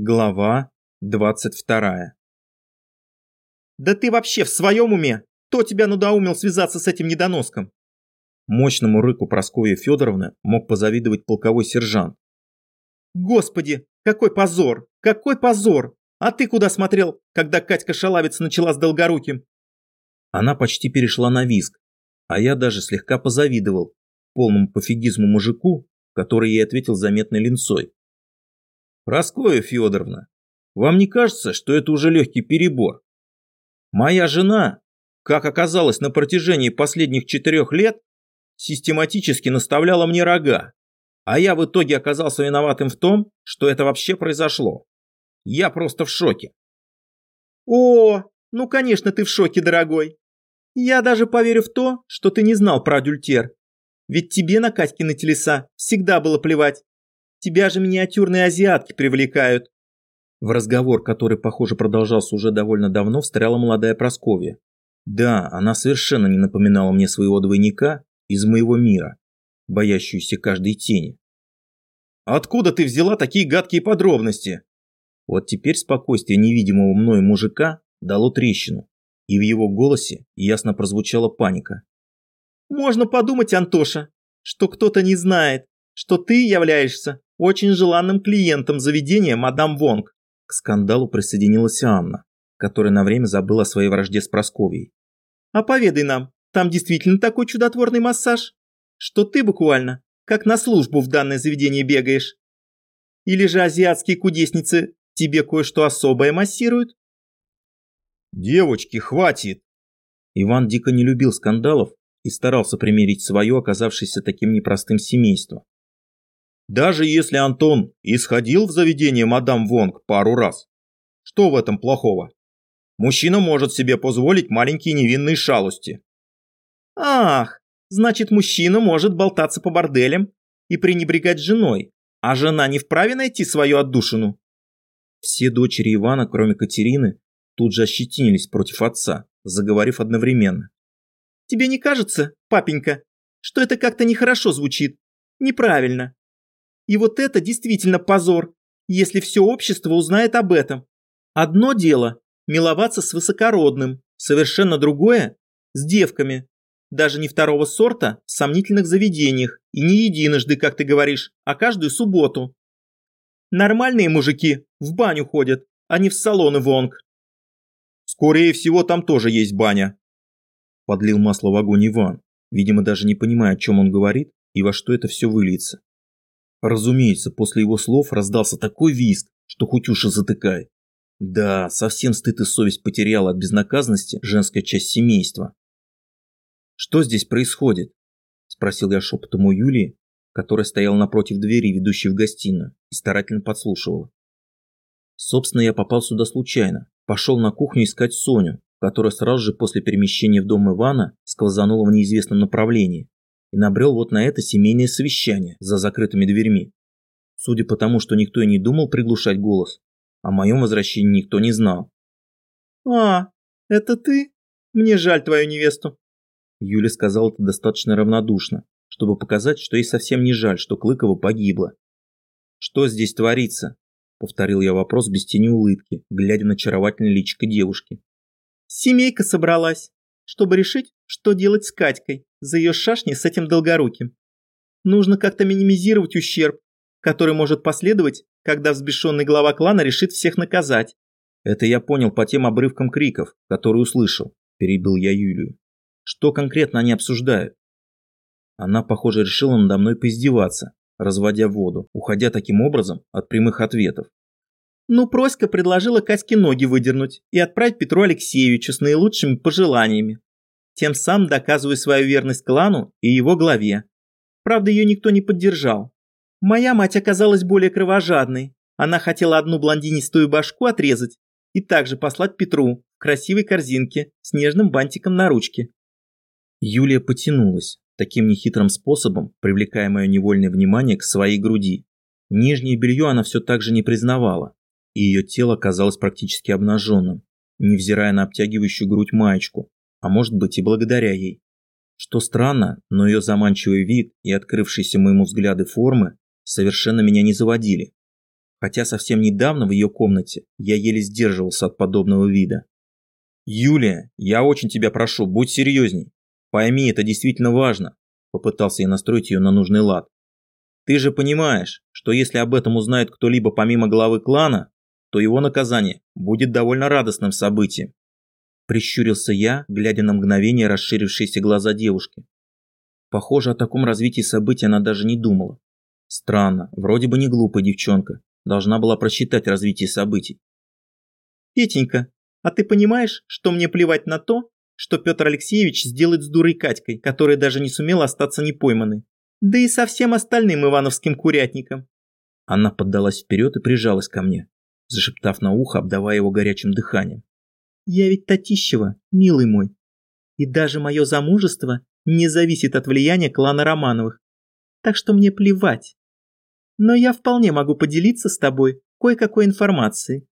Глава 22 «Да ты вообще в своем уме? Кто тебя надоумил связаться с этим недоноском?» Мощному рыку Прасковьи Федоровны мог позавидовать полковой сержант. «Господи, какой позор! Какой позор! А ты куда смотрел, когда Катька Шалавец начала с Долгоруким?» Она почти перешла на виск, а я даже слегка позавидовал полному пофигизму мужику, который ей ответил заметной линцой. Прасковья Федоровна, вам не кажется, что это уже легкий перебор? Моя жена, как оказалось на протяжении последних четырех лет, систематически наставляла мне рога, а я в итоге оказался виноватым в том, что это вообще произошло. Я просто в шоке. О, ну конечно ты в шоке, дорогой. Я даже поверю в то, что ты не знал про адюльтер. Ведь тебе на Катькины телеса всегда было плевать. Тебя же миниатюрные азиатки привлекают. В разговор, который, похоже, продолжался уже довольно давно, встряла молодая Просковья. Да, она совершенно не напоминала мне своего двойника из моего мира, боящуюся каждой тени. «Откуда ты взяла такие гадкие подробности?» Вот теперь спокойствие невидимого мною мужика дало трещину, и в его голосе ясно прозвучала паника. «Можно подумать, Антоша, что кто-то не знает, что ты являешься очень желанным клиентом заведения мадам Вонг. К скандалу присоединилась Анна, которая на время забыла о своей вражде с Просковьей. А поведай нам, там действительно такой чудотворный массаж, что ты буквально как на службу в данное заведение бегаешь. Или же азиатские кудесницы тебе кое-что особое массируют? Девочки, хватит! Иван дико не любил скандалов и старался примирить свое, оказавшееся таким непростым семейство. Даже если Антон и сходил в заведение мадам Вонг пару раз, что в этом плохого? Мужчина может себе позволить маленькие невинные шалости. Ах, значит мужчина может болтаться по борделям и пренебрегать женой, а жена не вправе найти свою отдушину. Все дочери Ивана, кроме Катерины, тут же ощетинились против отца, заговорив одновременно. Тебе не кажется, папенька, что это как-то нехорошо звучит? Неправильно. И вот это действительно позор, если все общество узнает об этом. Одно дело – миловаться с высокородным, совершенно другое – с девками. Даже не второго сорта в сомнительных заведениях, и не единожды, как ты говоришь, а каждую субботу. Нормальные мужики в баню ходят, а не в салоны Вонг. Скорее всего, там тоже есть баня. Подлил масло в огонь Иван, видимо, даже не понимая, о чем он говорит и во что это все выльется. Разумеется, после его слов раздался такой визг, что хоть уши затыкай. Да, совсем стыд и совесть потеряла от безнаказанности женская часть семейства. «Что здесь происходит?» – спросил я шепотом у Юлии, которая стояла напротив двери, ведущей в гостиную, и старательно подслушивала. Собственно, я попал сюда случайно. Пошел на кухню искать Соню, которая сразу же после перемещения в дом Ивана сквозанула в неизвестном направлении и набрел вот на это семейное совещание за закрытыми дверьми. Судя по тому, что никто и не думал приглушать голос, о моем возвращении никто не знал. «А, это ты? Мне жаль твою невесту». Юля сказала это достаточно равнодушно, чтобы показать, что ей совсем не жаль, что Клыкова погибла. «Что здесь творится?» – повторил я вопрос без тени улыбки, глядя на очаровательное личико девушки. «Семейка собралась, чтобы решить, что делать с Катькой за ее шашни с этим долгоруким. Нужно как-то минимизировать ущерб, который может последовать, когда взбешенный глава клана решит всех наказать. Это я понял по тем обрывкам криков, которые услышал, перебил я Юлию. Что конкретно они обсуждают? Она, похоже, решила надо мной поиздеваться, разводя воду, уходя таким образом от прямых ответов. Ну, Проська предложила Катьке ноги выдернуть и отправить Петру Алексеевичу с наилучшими пожеланиями тем самым доказывая свою верность клану и его главе. Правда, ее никто не поддержал. Моя мать оказалась более кровожадной. Она хотела одну блондинистую башку отрезать и также послать Петру в красивой корзинке с нежным бантиком на ручке. Юлия потянулась, таким нехитрым способом привлекая мое невольное внимание к своей груди. Нижнее белье она все так же не признавала, и ее тело казалось практически обнаженным, невзирая на обтягивающую грудь маечку, а может быть и благодаря ей. Что странно, но ее заманчивый вид и открывшиеся моему взгляды формы совершенно меня не заводили. хотя совсем недавно в ее комнате я еле сдерживался от подобного вида. «Юлия, я очень тебя прошу, будь серьезней. Пойми, это действительно важно», – попытался я настроить ее на нужный лад. «Ты же понимаешь, что если об этом узнает кто-либо помимо главы клана, то его наказание будет довольно радостным событием. Прищурился я, глядя на мгновение расширившиеся глаза девушки. Похоже, о таком развитии событий она даже не думала. Странно, вроде бы не глупая девчонка, должна была просчитать развитие событий. «Петенька, а ты понимаешь, что мне плевать на то, что Петр Алексеевич сделает с дурой Катькой, которая даже не сумела остаться непойманной? Да и со всем остальным ивановским курятником?» Она поддалась вперед и прижалась ко мне зашептав на ухо, обдавая его горячим дыханием. «Я ведь Татищева, милый мой. И даже мое замужество не зависит от влияния клана Романовых. Так что мне плевать. Но я вполне могу поделиться с тобой кое-какой информацией.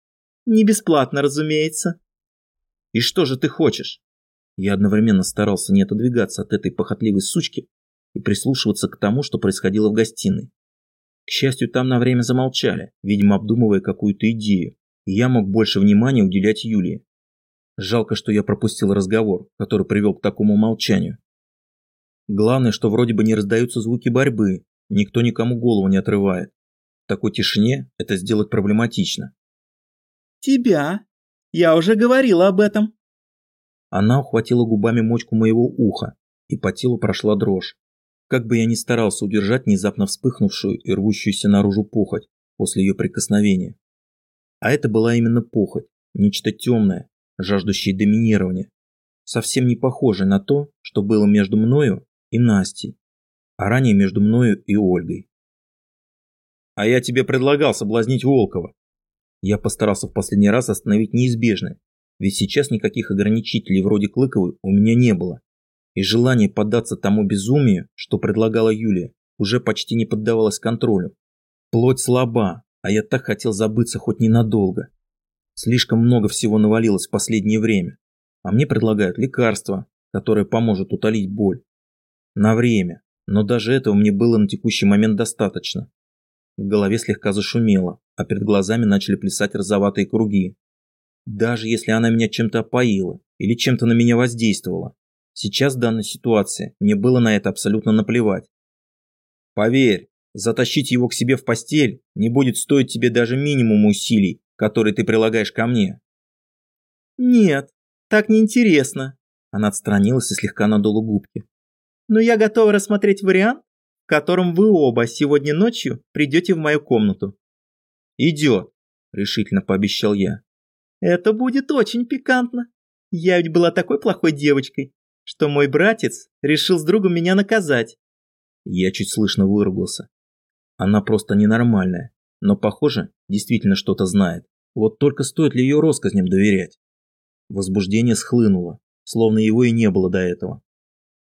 Не бесплатно, разумеется». «И что же ты хочешь?» Я одновременно старался не отодвигаться от этой похотливой сучки и прислушиваться к тому, что происходило в гостиной. К счастью, там на время замолчали, видимо, обдумывая какую-то идею, и я мог больше внимания уделять Юлии. Жалко, что я пропустил разговор, который привел к такому молчанию. Главное, что вроде бы не раздаются звуки борьбы, никто никому голову не отрывает. В такой тишине это сделать проблематично. «Тебя? Я уже говорила об этом». Она ухватила губами мочку моего уха, и по телу прошла дрожь. Как бы я ни старался удержать внезапно вспыхнувшую и рвущуюся наружу похоть после ее прикосновения. А это была именно похоть, нечто темное, жаждущее доминирования, совсем не похожее на то, что было между мною и Настей, а ранее между мною и Ольгой. «А я тебе предлагал соблазнить Волкова». Я постарался в последний раз остановить неизбежное, ведь сейчас никаких ограничителей вроде Клыковой у меня не было и желание поддаться тому безумию, что предлагала Юлия, уже почти не поддавалось контролю. Плоть слаба, а я так хотел забыться хоть ненадолго. Слишком много всего навалилось в последнее время, а мне предлагают лекарство, которое поможет утолить боль. На время, но даже этого мне было на текущий момент достаточно. В голове слегка зашумело, а перед глазами начали плясать розоватые круги. Даже если она меня чем-то опоила или чем-то на меня воздействовала, Сейчас в данной ситуации мне было на это абсолютно наплевать. Поверь, затащить его к себе в постель не будет стоить тебе даже минимум усилий, которые ты прилагаешь ко мне. Нет, так неинтересно. Она отстранилась и слегка надула губки. Но я готова рассмотреть вариант, в котором вы оба сегодня ночью придете в мою комнату. Идет, решительно пообещал я. Это будет очень пикантно. Я ведь была такой плохой девочкой, что мой братец решил с другом меня наказать. Я чуть слышно выругался. Она просто ненормальная, но, похоже, действительно что-то знает. Вот только стоит ли ее россказням доверять? Возбуждение схлынуло, словно его и не было до этого.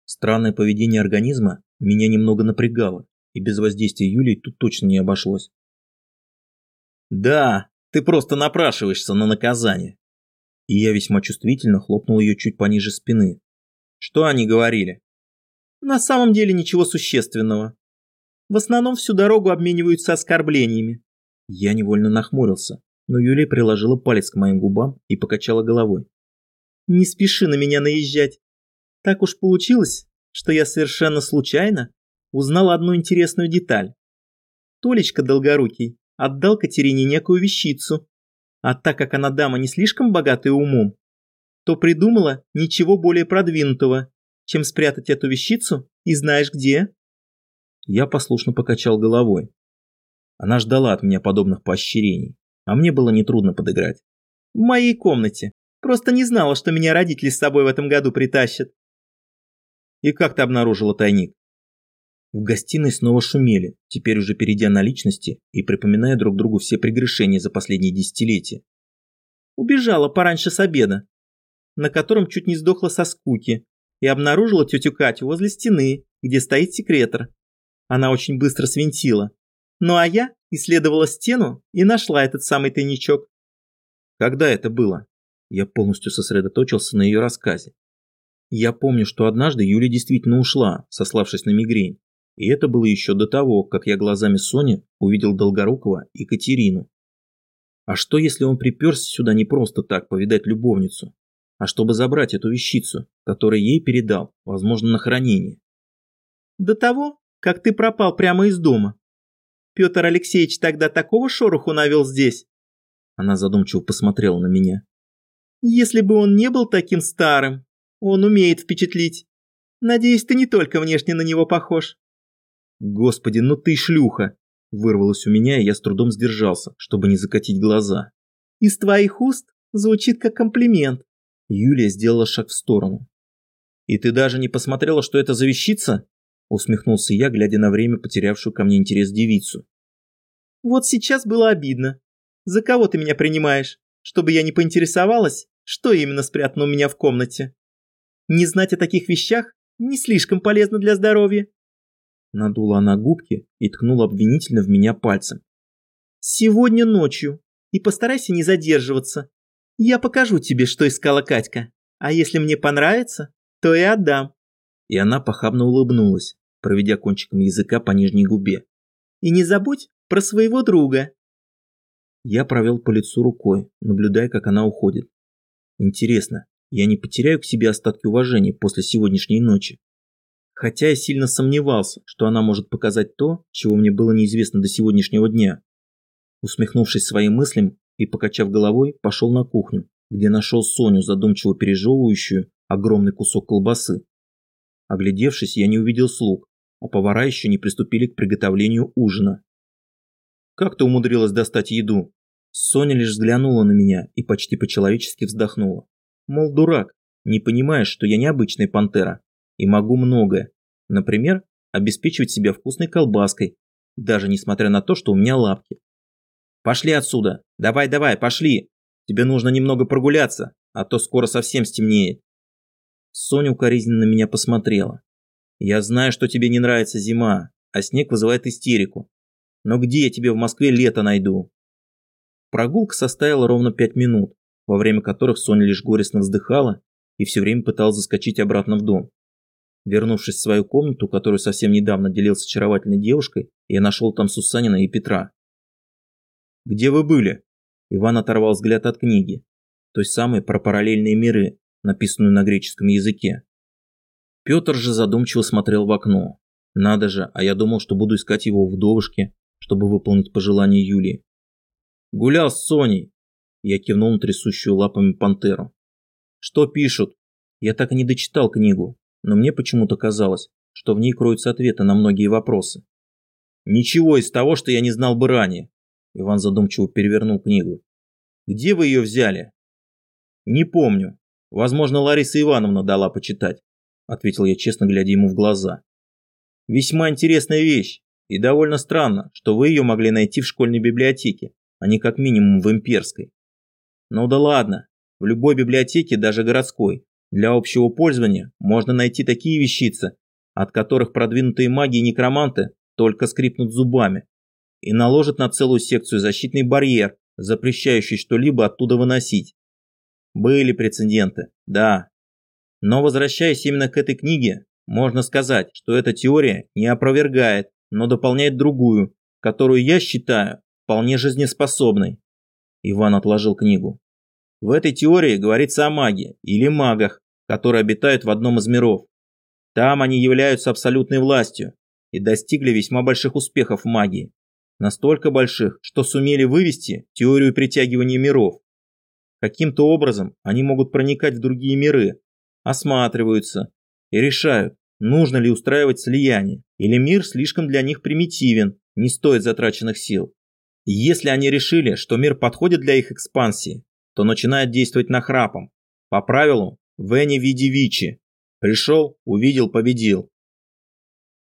Странное поведение организма меня немного напрягало, и без воздействия Юлии тут точно не обошлось. «Да, ты просто напрашиваешься на наказание». И я весьма чувствительно хлопнул ее чуть пониже спины, что они говорили? На самом деле ничего существенного. В основном всю дорогу обмениваются оскорблениями. Я невольно нахмурился, но Юлия приложила палец к моим губам и покачала головой. Не спеши на меня наезжать. Так уж получилось, что я совершенно случайно узнал одну интересную деталь. Толечка Долгорукий отдал Катерине некую вещицу, а так как она дама не слишком богатая умом, то придумала ничего более продвинутого, чем спрятать эту вещицу и знаешь где?» Я послушно покачал головой. Она ждала от меня подобных поощрений, а мне было нетрудно подыграть. «В моей комнате. Просто не знала, что меня родители с собой в этом году притащат». «И как ты обнаружила тайник?» В гостиной снова шумели, теперь уже перейдя на личности и припоминая друг другу все прегрешения за последние десятилетия. «Убежала пораньше с обеда на котором чуть не сдохла со скуки, и обнаружила тетю Катю возле стены, где стоит секретор. Она очень быстро свинтила. Ну а я исследовала стену и нашла этот самый тайничок. Когда это было? Я полностью сосредоточился на ее рассказе. Я помню, что однажды Юля действительно ушла, сославшись на мигрень, И это было еще до того, как я глазами Сони увидел Долгорукова и Катерину. А что, если он приперся сюда не просто так повидать любовницу, а чтобы забрать эту вещицу, которую ей передал, возможно, на хранение? До того, как ты пропал прямо из дома. Петр Алексеевич тогда такого шороху навел здесь. Она задумчиво посмотрела на меня. Если бы он не был таким старым, он умеет впечатлить. Надеюсь, ты не только внешне на него похож. Господи, ну ты шлюха! Вырвалось у меня, и я с трудом сдержался, чтобы не закатить глаза. Из твоих уст звучит как комплимент. Юлия сделала шаг в сторону. И ты даже не посмотрела, что это за вещица? Усмехнулся я, глядя на время потерявшую ко мне интерес девицу. Вот сейчас было обидно. За кого ты меня принимаешь? Чтобы я не поинтересовалась, что именно спрятано у меня в комнате? Не знать о таких вещах не слишком полезно для здоровья. Надула она губки и ткнула обвинительно в меня пальцем. Сегодня ночью. И постарайся не задерживаться. Я покажу тебе, что искала Катька. А если мне понравится, то и отдам. И она похабно улыбнулась, проведя кончиком языка по нижней губе. И не забудь про своего друга. Я провел по лицу рукой, наблюдая, как она уходит. Интересно, я не потеряю к себе остатки уважения после сегодняшней ночи? Хотя я сильно сомневался, что она может показать то, чего мне было неизвестно до сегодняшнего дня. Усмехнувшись своим мыслям и покачав головой, пошел на кухню, где нашел Соню, задумчиво пережевывающую огромный кусок колбасы. Оглядевшись, я не увидел слуг, а повара еще не приступили к приготовлению ужина. «Как ты умудрилась достать еду?» Соня лишь взглянула на меня и почти по-человечески вздохнула. Мол, дурак, не понимаешь, что я необычная пантера, и могу многое. Например, обеспечивать себя вкусной колбаской, даже несмотря на то, что у меня лапки. Пошли отсюда. Давай-давай, пошли. Тебе нужно немного прогуляться, а то скоро совсем стемнеет. Соня укоризненно на меня посмотрела. Я знаю, что тебе не нравится зима, а снег вызывает истерику. Но где я тебе в Москве лето найду? Прогулка состояла ровно пять минут, во время которых Соня лишь горестно вздыхала и все время пыталась заскочить обратно в дом. Вернувшись в свою комнату, которую совсем недавно делил с очаровательной девушкой, я нашел там Сусанина и Петра. «Где вы были?» Иван оторвал взгляд от книги, той самой про параллельные миры, написанную на греческом языке. Петр же задумчиво смотрел в окно. Надо же, а я думал, что буду искать его в вдовушке, чтобы выполнить пожелание Юлии. «Гулял с Соней!» Я кивнул на трясущую лапами пантеру. «Что пишут?» Я так и не дочитал книгу, но мне почему-то казалось, что в ней кроются ответы на многие вопросы. «Ничего из того, что я не знал бы ранее», – Иван задумчиво перевернул книгу. «Где вы ее взяли?» «Не помню. Возможно, Лариса Ивановна дала почитать», – ответил я честно, глядя ему в глаза. «Весьма интересная вещь, и довольно странно, что вы ее могли найти в школьной библиотеке, а не как минимум в имперской. Ну да ладно, в любой библиотеке, даже городской, для общего пользования можно найти такие вещицы, от которых продвинутые маги и некроманты только скрипнут зубами и наложат на целую секцию защитный барьер, запрещающий что-либо оттуда выносить. Были прецеденты, да. Но возвращаясь именно к этой книге, можно сказать, что эта теория не опровергает, но дополняет другую, которую я считаю вполне жизнеспособной. Иван отложил книгу. В этой теории говорится о маге или магах, которые обитают в одном из миров. Там они являются абсолютной властью и достигли весьма больших успехов в магии. Настолько больших, что сумели вывести теорию притягивания миров. Каким-то образом они могут проникать в другие миры, осматриваются и решают, нужно ли устраивать слияние, или мир слишком для них примитивен, не стоит затраченных сил. если они решили, что мир подходит для их экспансии, то начинают действовать нахрапом, по правилу Венни види Вичи. Пришел, увидел, победил.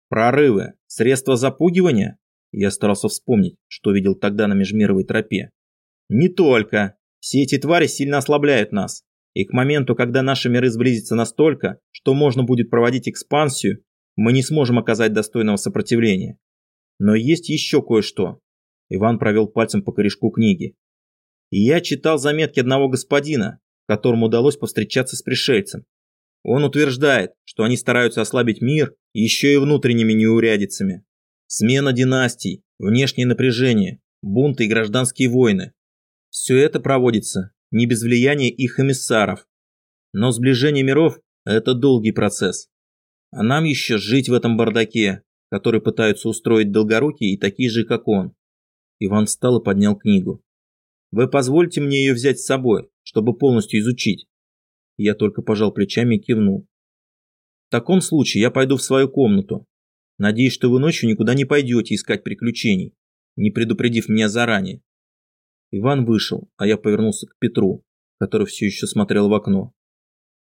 Прорывы. Средства запугивания? Я старался вспомнить, что видел тогда на межмировой тропе. Не только. Все эти твари сильно ослабляют нас. И к моменту, когда наши миры сблизятся настолько, что можно будет проводить экспансию, мы не сможем оказать достойного сопротивления. Но есть еще кое-что. Иван провел пальцем по корешку книги. И я читал заметки одного господина, которому удалось повстречаться с пришельцем. Он утверждает, что они стараются ослабить мир еще и внутренними неурядицами. Смена династий, внешнее напряжение, бунты и гражданские войны. Все это проводится не без влияния их эмиссаров. Но сближение миров – это долгий процесс. А нам еще жить в этом бардаке, который пытаются устроить долгорукие и такие же, как он. Иван встал и поднял книгу. Вы позвольте мне ее взять с собой, чтобы полностью изучить. Я только пожал плечами и кивнул. В таком случае я пойду в свою комнату. Надеюсь, что вы ночью никуда не пойдете искать приключений, не предупредив меня заранее. Иван вышел, а я повернулся к Петру, который все еще смотрел в окно.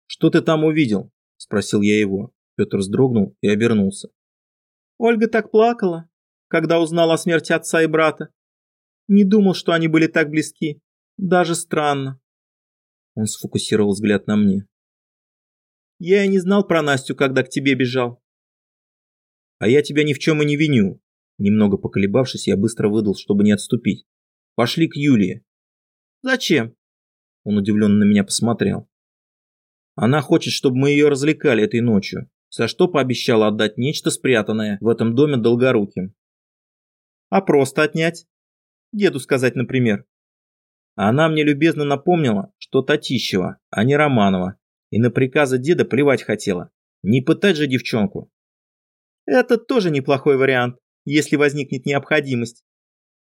«Что ты там увидел?» – спросил я его. Петр вздрогнул и обернулся. Ольга так плакала, когда узнала о смерти отца и брата. Не думал, что они были так близки. Даже странно. Он сфокусировал взгляд на мне. Я и не знал про Настю, когда к тебе бежал. А я тебя ни в чем и не виню. Немного поколебавшись, я быстро выдал, чтобы не отступить. Пошли к Юлии. Зачем? Он удивленно на меня посмотрел. Она хочет, чтобы мы ее развлекали этой ночью, за что пообещала отдать нечто спрятанное в этом доме долгоруким. А просто отнять? Деду сказать, например. Она мне любезно напомнила, что Татищева, а не Романова, и на приказы деда плевать хотела. Не пытать же девчонку. Это тоже неплохой вариант, если возникнет необходимость.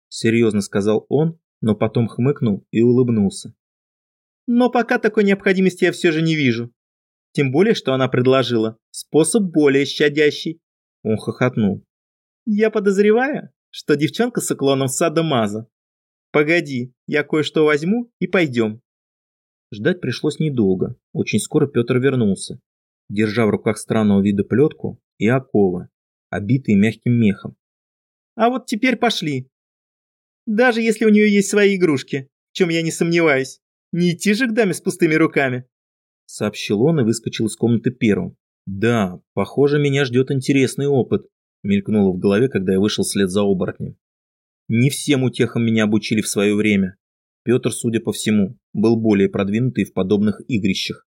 Серьезно сказал он, но потом хмыкнул и улыбнулся. Но пока такой необходимости я все же не вижу. Тем более, что она предложила способ более щадящий. Он хохотнул. Я подозреваю, что девчонка с уклоном садомаза. Погоди, я кое-что возьму и пойдем. Ждать пришлось недолго. Очень скоро Петр вернулся, держа в руках странного вида плетку и оковы, обитые мягким мехом. А вот теперь пошли. Даже если у нее есть свои игрушки, в чем я не сомневаюсь. Не идти же к даме с пустыми руками. Сообщил он и выскочил из комнаты первым. Да, похоже, меня ждет интересный опыт, мелькнуло в голове, когда я вышел вслед за оборотнем. Не всем утехам меня обучили в свое время. Петр, судя по всему, был более продвинутый в подобных игрищах.